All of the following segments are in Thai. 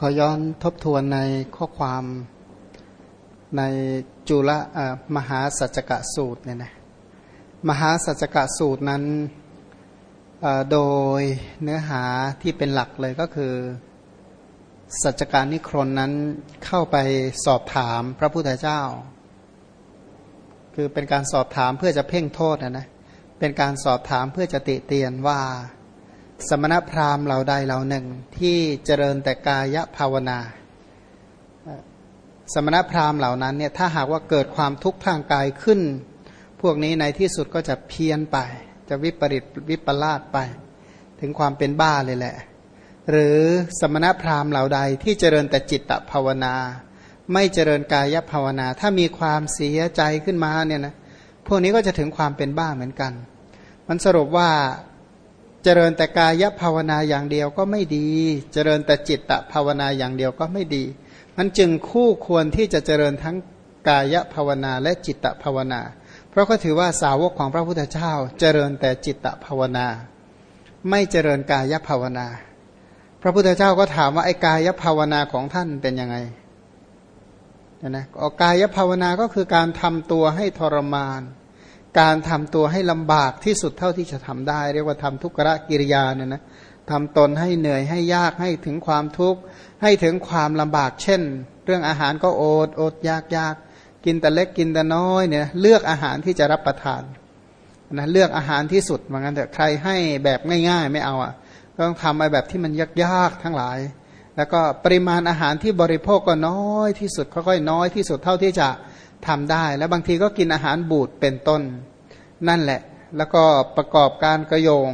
ขอย้อนทบทวนในข้อความในจุลมหาสัจกะสูตรเนี่ยนะมหาสัจกะสูตรนั้นโดยเนื้อหาที่เป็นหลักเลยก็คือ สัจการนิครนนั้นเข้าไปสอบถามพระพุทธเจ้า คือเป็นการสอบถามเพื่อจะเพ่งโทษนะนะเป็นการสอบถามเพื่อจะติเตียนว่า สมณพราหมณ์เหล่าใดเหล่าหนึ่งที่เจริญแต่กายภาวนา สมณพราหมณ์เหล่านั้นเนี่ยถ้าหากว่าเกิดความทุกข์ทางกายขึ้น พวกนี้ในที่สุดก็จะเพี้ยนไป จะวิปริตวิปลาสไป ถึงความเป็นบ้าเลยแหละ หรือสมณพราหมณ์เหล่าใดที่เจริญแต่จิตตภาวนา ไม่เจริญกายภาวนา ถ้ามีความเสียใจขึ้นมาเนี่ยนะพวกนี้ก็จะถึงความเป็นบ้าเหมือนกัน มันสรุปว่า เจริญแต่กายภาวนาอย่างเดียวก็ไม่ดี เจริญแต่จิตตภาวนาอย่างเดียวก็ไม่ดีมันจึงคู่ควรที่จะเจริญทั้งกายภาวนาและจิตตภาวนา เพราะก็ถือว่าสาวกของพระพุทธเจ้าเจริญแต่จิตตภาวนา ไม่เจริญกายภาวนา พระพุทธเจ้าก็ถามว่าไอ้กายภาวนาของท่านเป็นยังไงนะกายภาวนาก็คือการทำตัวให้ทรมาน การทำตัวให้ลำบากที่สุดเท่าที่จะทำได้ เรียกว่าทำทุกขะกิริยาเนี่ยนะทำตนให้เหนื่อยให้ยากให้ถึงความทุกข์ให้ถึงความลำบาก เช่น เรื่องอาหารก็อดอดยากยากกินแต่เล็กกินแต่น้อยเนี่ยเลือกอาหารที่จะรับประทานนะเลือกอาหารที่สุดเหมือนกันแต่ใครให้แบบง่ายๆ ไม่เอาอะก็ต้องทำไปแบบที่มันยากๆทั้งหลาย แล้วก็ปริมาณอาหารที่บริโภคก็น้อยที่สุดค่อยๆน้อยที่สุดเท่าที่จะ ทำได้ แล้วบางทีก็กินอาหารบูดเป็นต้น นั่นแหละ แล้วก็ประกอบการกระโยง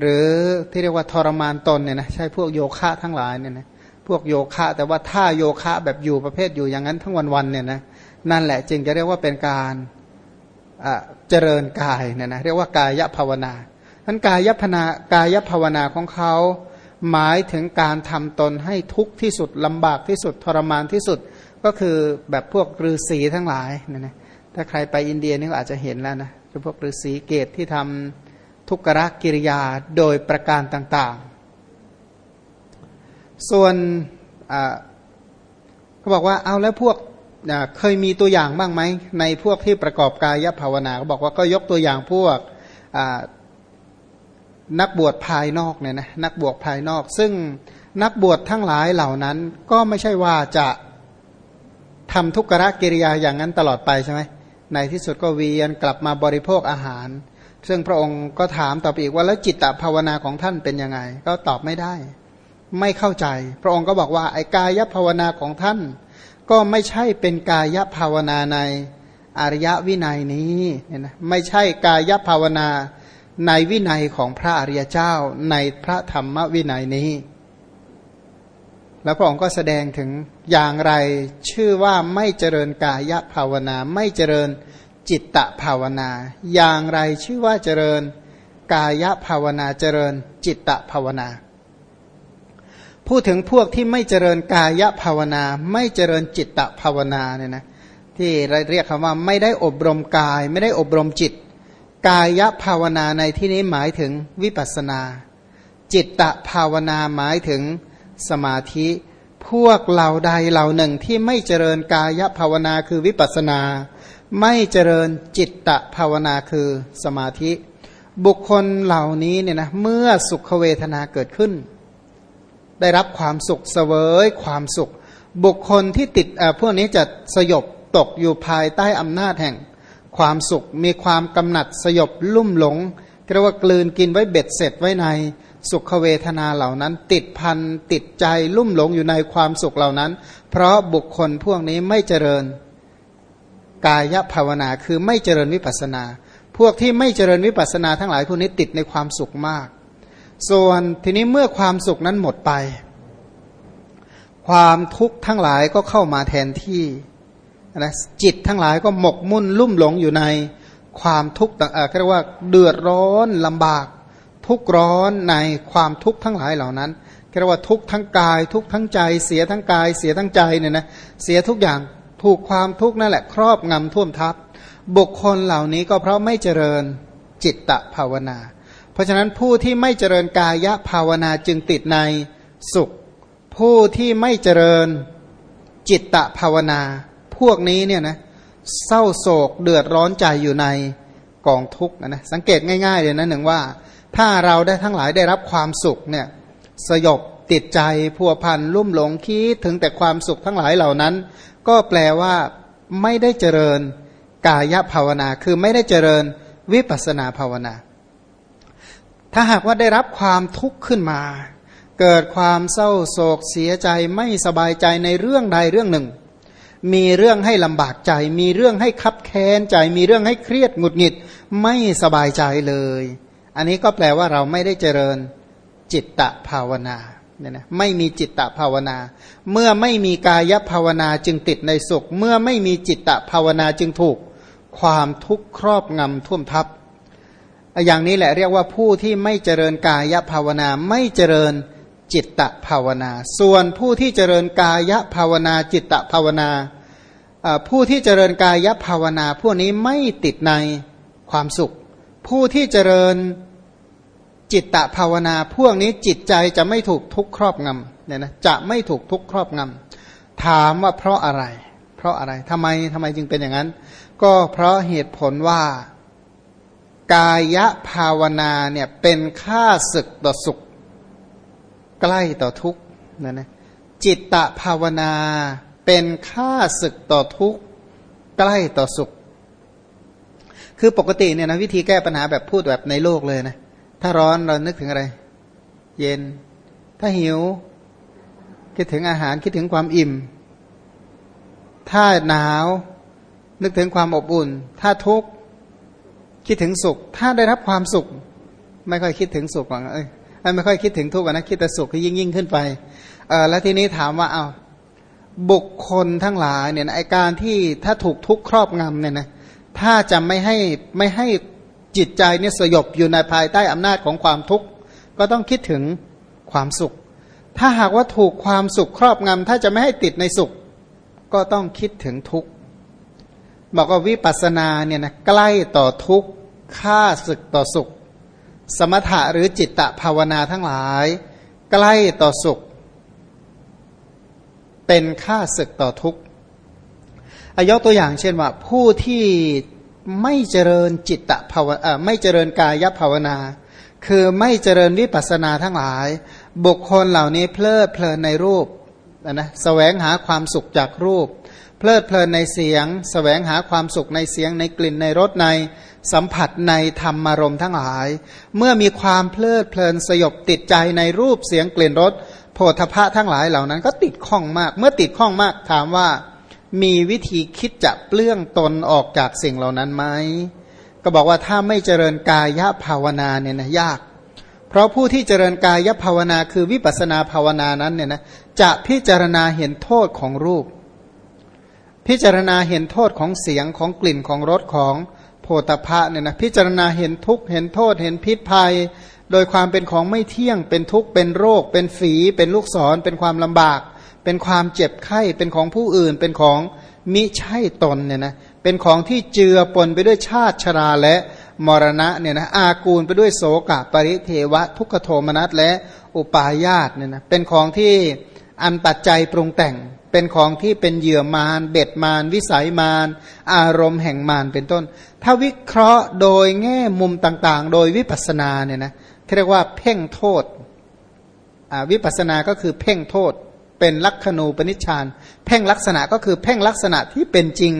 หรือที่เรียกว่าทรมานตนเนี่ยนะใช่พวกโยคะทั้งหลายเนี่ยนะพวกโยคะแต่ว่าท่าโยคะแบบอยู่ประเภทอยู่อย่างนั้นทั้งวันๆเนี่ยนะนั่นแหละจึงจะเรียกว่าเป็นการเจริญกายเนี่ยนะเรียกว่ากายภาวนาทั้นกายพนากายภาวนาของเขาหมายถึงการทำตนให้ทุกข์ที่สุดลำบากที่สุดทรมานที่สุด ก็คือแบบพวกฤาษีทั้งหลายนะนะถ้าใครไปอินเดียนี่ก็อาจจะเห็นแล้วนะคือพวกฤาษีเกตที่ทำทุกขะกิริยาโดยประการต่างๆ ส่วนเขาบอกว่าเอาแล้วพวกเคยมีตัวอย่างบ้างไหมในพวกที่ประกอบกายภาวนาเขาบอกว่าก็ยกตัวอย่างพวกนักบวชภายนอกเนี่ยนะนักบวชภายนอก ซึ่งนักบวชทั้งหลายเหล่านั้นก็ไม่ใช่ว่าจะ ทำทุกขะกิริยาอย่างนั้นตลอดไปใช่ไหมในที่สุดก็เวียนกลับมาบริโภคอาหาร ซึ่งพระองค์ก็ถามตอบอีกว่าแล้วจิตตภาวนาของท่านเป็นยังไง ก็ตอบไม่ได้ ไม่เข้าใจ พระองค์ก็บอกว่าไอ้กายภาวนาของท่าน ก็ไม่ใช่เป็นกายภาวนาในอริยวินัยนี้เนี่ยนะไม่ใช่กายภาวนาในวินัยของพระอริยเจ้าในพระธรรมวินัยนี้ แล้วพระองค์ก็แสดงถึง อย่างไรชื่อว่าไม่เจริญกายภาวนา ไม่เจริญจิตตภาวนา อย่างไรชื่อว่าเจริญกายภาวนาเจริญจิตตภาวนา พูดถึงพวกที่ไม่เจริญกายภาวนา ไม่เจริญจิตตภาวนาเนี่ยนะที่เรียกคำว่าไม่ได้อบรมกาย ไม่ได้อบรมจิต กายภาวนาในที่นี้หมายถึงวิปัสนา จิตตภาวนาหมายถึงสมาธิ พวกเหล่าใดเหล่าหนึ่งที่ไม่เจริญกายภาวนาคือวิปัสนา ไม่เจริญจิตตภาวนาคือสมาธิ บุคคลเหล่านี้เนี่ยนะเมื่อสุขเวทนาเกิดขึ้น ได้รับความสุขเสวยความสุข บุคคลที่ติดพวกนี้จะสยบตกอยู่ภายใต้อำนาจแห่ง ความสุขมีความกำหนัดสยบลุ่มหลงเรียกว่ากลืนกินไว้เบ็ดเสร็จไว้ใน สุขเวทนาเหล่านั้น ติดพันติดใจลุ่มหลงอยู่ในความสุขเหล่านั้น เพราะบุคคลพวกนี้ไม่เจริญกายภาวนาคือไม่เจริญวิปัสนา พวกที่ไม่เจริญวิปัสนาทั้งหลายพวกนี้ติดในความสุขมาก ส่วนทีนี้เมื่อความสุขนั้นหมดไป ความทุกข์ทั้งหลายก็เข้ามาแทนที่นะจิตทั้งหลายก็หมกมุ่นลุ่มหลงอยู่ในความทุกข์ต่างๆเรียกว่าเดือดร้อนลำบาก ทุกร้อนในความทุกข์ทั้งหลายเหล่านั้นเรียกว่าทุกข์ทั้งกาย ทุกข์ทั้งใจ เสียทั้งกาย เสียทั้งใจเนี่ยนะเสียทุกอย่างถูกความทุกข์นั่นแหละครอบงำท่วมทับบุคคลเหล่านี้ก็เพราะไม่เจริญจิตตภาวนา เพราะฉะนั้นผู้ที่ไม่เจริญกายภาวนาจึงติดในสุข ผู้ที่ไม่เจริญจิตตภาวนา พวกนี้เนี่ยนะเศร้าโศกเดือดร้อนใจอยู่ในกองทุกข์นะสังเกตง่าย ๆ เลยนะหนึ่งว่า ถ้าเราได้ทั้งหลายได้รับความสุขเนี่ยสยบติดใจพัวพันลุ่มหลงคิดถึงแต่ความสุขทั้งหลายเหล่านั้น ก็แปลว่าไม่ได้เจริญกายภาวนา คือไม่ได้เจริญวิปัสนาภาวนา ถ้าหากว่าได้รับความทุกข์ขึ้นมา เกิดความเศร้าโศกเสียใจไม่สบายใจในเรื่องใดเรื่องหนึ่ง มีเรื่องให้ลำบากใจ มีเรื่องให้คับแค้นใจ มีเรื่องให้เครียดหงุดหงิดไม่สบายใจเลย อันนี้ก็แปลว่าเราไม่ได้เจริญจิตตภาวนาเนี่ยนะไม่มีจิตตภาวนา เมื่อไม่มีกายภาวนาจึงติดในสุข เมื่อไม่มีจิตตภาวนาจึงถูกความทุกข์ครอบงำท่วมทับ อย่างนี้แหละเรียกว่าผู้ที่ไม่เจริญกายภาวนาไม่เจริญจิตตภาวนา ส่วนผู้ที่เจริญกายภาวนาจิตตภาวนา ผู้ที่เจริญกายภาวนา พวกนี้ไม่ติดในความสุข ผู้ที่เจริญจิตตภาวนา พวกนี้จิตใจจะไม่ถูกทุกครอบงำเนี่ยนะจะไม่ถูกทุกครอบงำถามว่าเพราะอะไร เพราะอะไรทำไมทำไมจึงเป็นอย่างนั้น ก็เพราะเหตุผลว่ากายภาวนาเนี่ยเป็นค่าศึกต่อสุข ใกล้ต่อทุกข์นะนะจิตตภาวนาเป็นค่าศึกต่อทุกข์ใกล้ต่อสุข คือปกติเนี่ยนะวิธีแก้ปัญหาแบบพูดแบบในโลกเลยนะ ถ้าร้อนเรานึกถึงอะไร เย็น ถ้าหิว คิดถึงอาหารคิดถึงความอิ่ม ถ้าหนาว นึกถึงความอบอุ่น ถ้าทุกข์คิดถึงสุข ถ้าได้รับความสุข ไม่ค่อยคิดถึงสุขหรอกเอ้ยไม่ค่อยคิดถึงทุกข์นะคิดแต่สุขที่ยิ่งยิ่งขึ้นไปเออแล้วทีนี้ถามว่าเอาบุคคลทั้งหลายเนี่ยไอการที่ถ้าถูกทุกข์ครอบงำเนี่ยนะ ถ้าจะไม่ให้ไม่ให้จิตใจเนี่ยสยบอยู่ในภายใต้อำนาจของความทุกข์ ก็ต้องคิดถึงความสุข ถ้าหากว่าถูกความสุขครอบงำถ้าจะไม่ให้ติดในสุข ก็ต้องคิดถึงทุกข์บอกว่าวิปัสสนาเนี่ยนะใกล้ต่อทุกข์ค่าศึกต่อสุข สมถะหรือจิตตภาวนาทั้งหลาย ใกล้ต่อสุข เป็นค่าศึกต่อทุกข์ ยกตัวอย่างเช่นว่า ผู้ที่ไม่เจริญจิตตภาวะไม่เจริญกายภาวนา คือไม่เจริญวิปัสนาทั้งหลาย บุคคลเหล่านี้เพลิดเพลินในรูปนะสแสวงหาความสุขจากรูป เพลิดเพลินในเสียงสแสวงหาความสุขในเสียงในกลิ่นในรสในสัมผัสในธรรมารมทั้งหลาย เมื่อมีความเพลิดเพลินสยบติดใจในรูปเสียงกลิ่นรสโผฏฐะทั้งหลายเหล่านั้นก็ติดข้องมาก เมื่อติดข้องมากถามว่า มีวิธีคิดจะเปลื้องตนออกจากสิ่งเหล่านั้นไหมก็บอกว่าถ้าไม่เจริญกายภาวนาเนี่ยนะยาก เพราะผู้ที่เจริญกายภาวนาคือวิปัสนาภาวนานั้นเนี่ยนะจะพิจารณาเห็นโทษของรูป พิจารณาเห็นโทษของเสียงของกลิ่นของรสของโพธพะเนี่ยนะพิจารณาเห็นทุกข์เห็นโทษเห็นพิษภัย โดยความเป็นของไม่เที่ยงเป็นทุกข์เป็นโรค เป็นฝี เป็นลูกศรเป็นความลำบากเเป็นความเจ็บไข้เป็นของผู้อื่น เป็นของมิใช่ตนเนี่ยนะเป็นของที่เจือปนไปด้วยชาติชราและมรณะเนี่ยนะอากูลไปด้วยโสกะปริเทวะ ทุกขโทมนัสและอุปาญาตเนี่ยนะเป็นของที่อันปัจจัยปรุงแต่ง เป็นของที่เป็นเหยื่อมารเบ็ดมารวิสัยมารอารมณ์แห่งมารเป็นต้น ถ้าวิเคราะห์โดยแง่มุมต่างๆ โดยวิปัสสนาเนี่ยนะเรียกว่าเพ่งโทษวิปัสสนาก็คือเพ่งโทษ เป็นลักขณูปนิชฌานเพ่งลักษณะก็คือเพ่งลักษณะที่เป็นจริง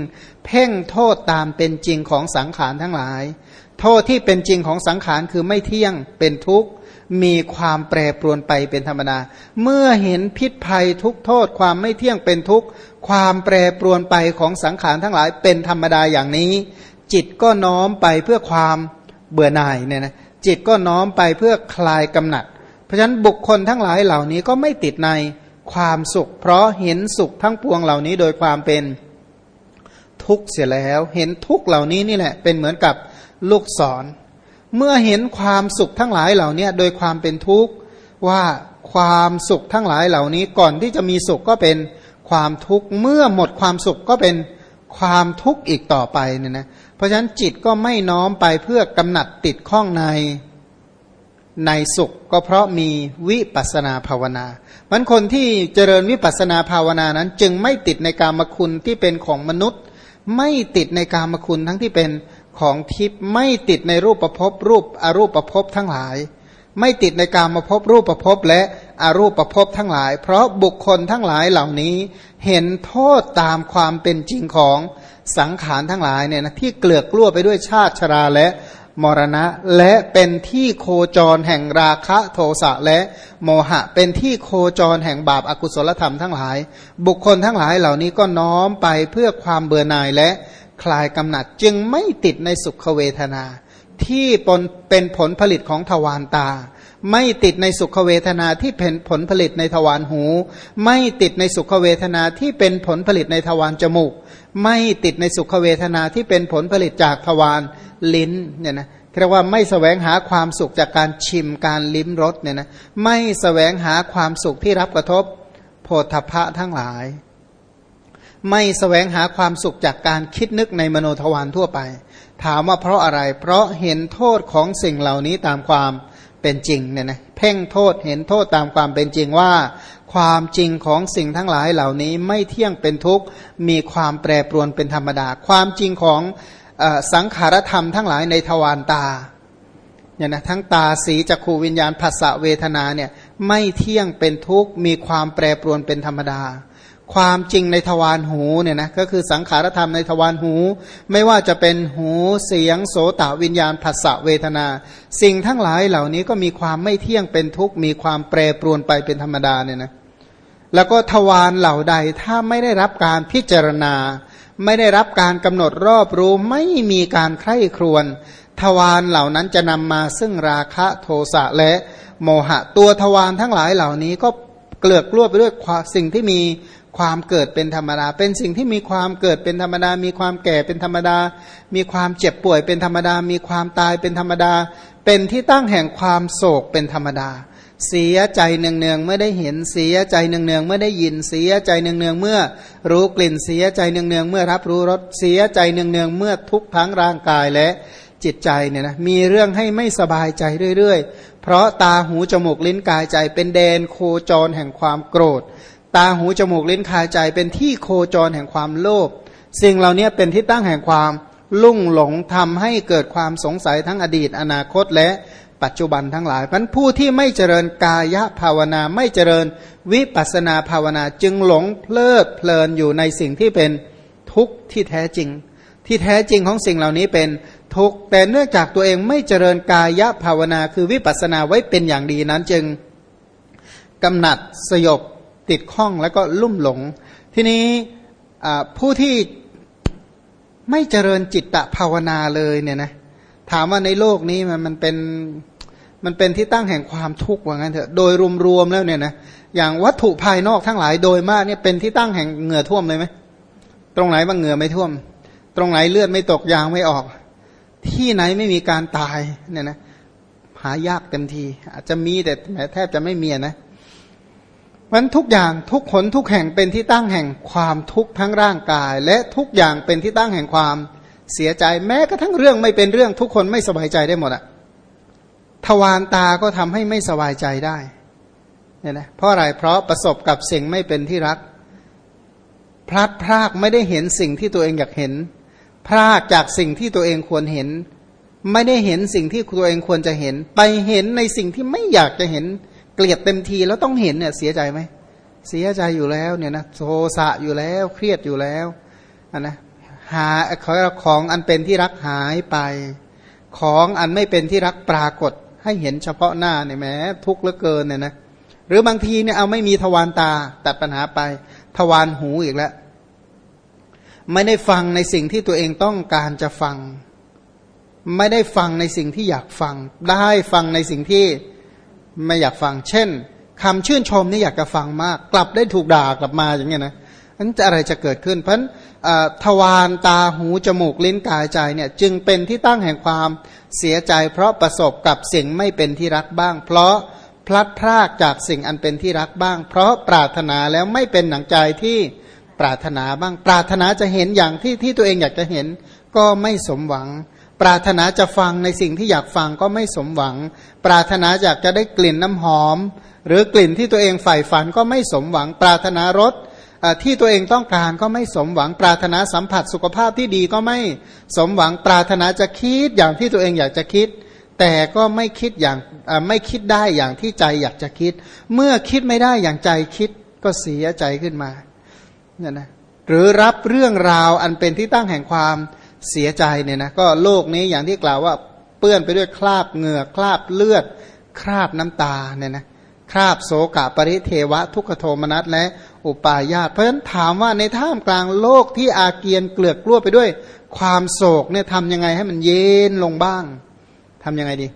เพ่งโทษตามเป็นจริงของสังขารทั้งหลาย โทษที่เป็นจริงของสังขารคือไม่เที่ยงเป็นทุกข์มีความแปรปรวนไปเป็นธรรมดา เมื่อเห็นพิษภัยทุกโทษความไม่เที่ยงเป็นทุกข์ความแปรปรวนไปของสังขารทั้งหลายเป็นธรรมดาอย่างนี้ จิตก็น้อมไปเพื่อความเบื่อหน่ายเนี่ยนะจิตก็น้อมไปเพื่อคลายกำหนัด เพราะฉะนั้นบุคคลทั้งหลายเหล่านี้ก็ไม่ติดใน ความสุข เพราะเห็นสุขทั้งปวงเหล่านี้โดยความเป็นทุกข์เสียแล้ว เห็นทุกข์เหล่านี้นี่แหละเป็นเหมือนกับลูกศร เมื่อเห็นความสุขทั้งหลายเหล่านี้โดยความเป็นทุกข์ว่าความสุขทั้งหลายเหล่านี้ก่อนที่จะมีสุขก็เป็นความทุกข์เมื่อหมดความสุขก็เป็นความทุกข์อีกต่อไปเนี่ยนะเพราะฉะนั้นจิตก็ไม่น้อมไปเพื่อกำหนัดติดข้องใน ในสุขก็เพราะมีวิปัสนาภาวนา มันคนที่เจริญวิปัสนาภาวนานั้น จึงไม่ติดในกามคุณที่เป็นของมนุษย์ ไม่ติดในกามคุณทั้งที่เป็นของทิพย์ไม่ติดในรูปประพบรูปอรูปประพบทั้งหลาย ไม่ติดในการมาพบรูปประพบและอรูปประพบทั้งหลาย เพราะบุคคลทั้งหลายเหล่านี้ เห็นโทษตามความเป็นจริงของสังขารทั้งหลายเนี่ยนะที่เกลือกกล้วไปด้วยชาติชราและ มรณะ และเป็นที่โคจรแห่งราคะโทสะและโมหะ เป็นที่โคจรแห่งบาปอากุศลธรรมทั้งหลาย บุคคลทั้งหลายเหล่านี้ก็น้อมไปเพื่อความเบื่อหน่ายและคลายกำหนัดจึงไม่ติดในสุขเวทนา ที่เป็นผลผลิตของทวารตา ไม่ติดในสุขเวทนาที่เป็นผลผลิตในทวารหู ไม่ติดในสุขเวทนาที่เป็นผลผลิตในทวารจมูก ไม่ติดในสุขเวทนาที่เป็นผลผลิตจากทวารลิ้นเนี่ยนะเรียกว่าไม่สแสวงหาความสุขจากการชิมการลิ้มรสเนี่ยนะไม่สแสวงหาความสุขที่รับกระทบโพธพะทั้งหลาย ไม่สแสวงหาความสุขจากการคิดนึกในมโนทวารทั่วไป ถามว่าเพราะอะไร เพราะเห็นโทษของสิ่งเหล่านี้ตามความเป็นจริงเนี่ยนะเพ่งโทษเห็นโทษตามความเป็นจริงว่า ความจริงของสิ่งทั้งหลายเหล่านี้ไม่เที่ยงเป็นทุกข์มีความแปรปรวนเป็นธรรมดา ความจริงของสังขารธรรมทั้งหลายในทวารตาเนี่ยนะทั้งตาสีจักขูวิญญาณภาษาเวทนาเนี่ยไม่เที่ยงเป็นทุกข์มีความแปรปรวนเป็นธรรมดา ความจริงในทวารหูเนี่ยนะก็คือสังขารธรรมในทวารหู ไม่ว่าจะเป็นหูเสียงโสตวิญญาณภาษาเวทนา สิ่งทั้งหลายเหล่านี้ก็มีความไม่เที่ยงเป็นทุกข์มีความแปรปรวนไปเป็นธรรมดาเนี่ยนะแล้วก็ทวารเหล่าใดถ้าไม่ได้รับการพิจารณา ไม่ได้รับการกำหนดรอบรู้ไม่มีการใคร่ครวญทวารเหล่านั้นจะนำมาซึ่งราคะโทสะและโมหะตัวทวารทั้งหลายเหล่านี้ก็เกลือกกล้วไปด้วยสิ่งที่มี ความเกิดเป็นธรรมดา เป็นสิ่งที่มีความเกิดเป็นธรรมดา มีความแก่เป็นธรรมดา มีความเจ็บป่วยเป็นธรรมดา มีความตายเป็นธรรมดา เป็นที่ตั้งแห่งความโศกเป็นธรรมดา เสียใจเนืองๆเมื่อได้เห็นเสียใจเนืองๆเมื่อได้ยินเสียใจเนืองๆเมื่อ รู้กลิ่นเสียใจเนืองๆเมื่อรับรู้รสเสียใจเนืองๆเมื่อทุกทั้งร่างกายและจิตใจเนี่ยนะมีเรื่องให้ไม่สบายใจเรื่อยๆ เพราะตาหูจมูกลิ้นกายใจเป็นแดนโคจรแห่งความโกรธ ตาหูจมูกลิ้นกายใจเป็นที่โคจรแห่งความโลภสิ่งเหล่านี้เป็นที่ตั้งแห่งความลุ่งหลงทำให้เกิดความสงสัยทั้งอดีต อนาคตและปัจจุบันทั้งหลายพันผู้ที่ไม่เจริญกายภาวนาไม่เจริญวิปัสนาภาวนาจึงหลงเพลิดเพลินอยู่ในสิ่งที่เป็นทุกข์ที่แท้จริง ที่แท้จริงของสิ่งเหล่านี้เป็นทุกข์แต่เนื่องจากตัวเองไม่เจริญกายภาวนาคือวิปัสนาไว้เป็นอย่างดีนั้นจึงกำหนัดสยบ ติดข้องแล้วก็ลุ่มหลง ทีนี้ผู้ที่ไม่เจริญจิตตภาวนาเลยเนี่ยนะถามว่าในโลกนี้มันมันเป็นมันเป็นที่ตั้งแห่งความทุกข์ว่างั้นเถอะโดยรวมๆแล้วเนี่ยนะอย่างวัตถุภายนอกทั้งหลายโดยมากเนี่ยเป็นที่ตั้งแห่งเหงื่อท่วมเลยไหมตรงไหนบ้างเหงื่อไม่ท่วม ตรงไหนเลือดไม่ตกยางไม่ออก ที่ไหนไม่มีการตายเนี่ยนะหายากเต็มที อาจจะมีแต่แทบจะไม่มีนะ มันทุกอย่างทุกขนทุกแห่งเป็นที่ตั้งแห่งความทุกข์ทั้งร่างกาย และทุกอย่างเป็นที่ตั้งแห่งความเสียใจแม้กระทั่งเรื่องไม่เป็นเรื่องทุกคนไม่สบายใจได้หมดอะทวารตาก็ทำให้ไม่สบายใจได้เนี่ยนะเพราะอะไรเพราะประสบกับสิ่งไม่เป็นที่รัก พลัดพรากไม่ได้เห็นสิ่งที่ตัวเองอยากเห็น พรากจากสิ่งที่ตัวเองควรเห็น ไม่ได้เห็นสิ่งที่ตัวเองควรจะเห็น ไปเห็นในสิ่งที่ไม่อยากจะเห็น เกลียดเต็มทีแล้วต้องเห็นเนี่ยเสียใจไหมเสียใจอยู่แล้วเนี่ยนะโทสะอยู่แล้วเครียดอยู่แล้วนนะหาของอันเป็นที่รักหายไป ของอันไม่เป็นที่รักปรากฏให้เห็นเฉพาะหน้าเนี่ยแม้ทุกข์เหลือเกินเนี่ยนะหรือบางทีเนี่ยเอาไม่มีทวารตาตัดปัญหาไปทวารหูอีกแล้ว ไม่ได้ฟังในสิ่งที่ตัวเองต้องการจะฟัง ไม่ได้ฟังในสิ่งที่อยากฟัง ได้ฟังในสิ่งที่ ไม่อยากฟัง เช่นคำชื่นชมนี่อยากจะฟังมาก กลับได้ถูกด่ากลับมาอย่างเงี้ยนะนั้นจะอะไรจะเกิดขึ้น เพราะทวารตาหูจมูกลิ้นกายใจเนี่ยจึงเป็นที่ตั้งแห่งความเสียใจ เพราะประสบกับสิ่งไม่เป็นที่รักบ้าง เพราะพลัดพรากจากสิ่งอันเป็นที่รักบ้าง เพราะปรารถนาแล้วไม่เป็นหนังใจที่ปรารถนาบ้าง ปรารถนาจะเห็นอย่างที่ที่ตัวเองอยากจะเห็นก็ไม่สมหวัง ปรารถนาจะฟังในสิ่งที่อยากฟังก็ไม่สมหวัง ปรารถนาอยากจะได้กลิ่นน้ำหอม หรือกลิ่นที่ตัวเองใฝ่ฝันก็ไม่สมหวัง ปรารถนารสที่ตัวเองต้องการก็ไม่สมหวัง ปรารถนาสัมผัสสุขภาพที่ดีก็ไม่สมหวัง ปรารถนาจะคิดอย่างที่ตัวเองอยากจะคิด แต่ก็ไม่คิดอย่างไม่คิดได้อย่างที่ใจอยากจะคิด เมื่อคิดไม่ได้อย่างใจคิดก็เสียใจขึ้นมาเนี่ยนะหรือรับเรื่องราวอันเป็นที่ตั้งแห่งความ เสียใจเนี่ยนะก็โลกนี้อย่างที่กล่าวว่าเปื้อนไปด้วยคราบเหงื่อคราบเลือด คราบน้ำตาเนี่ยนะคราบโศกะปริเทวะ ทุกขโทมนัสและอุปาญาตเพราะฉะนั้นถามว่าในท่ามกลางโลกที่อาเกียนเกลือกกล้วไปด้วย ความโศกเนี่ยทำยังไงให้มันเย็นลงบ้างทำยังไงดี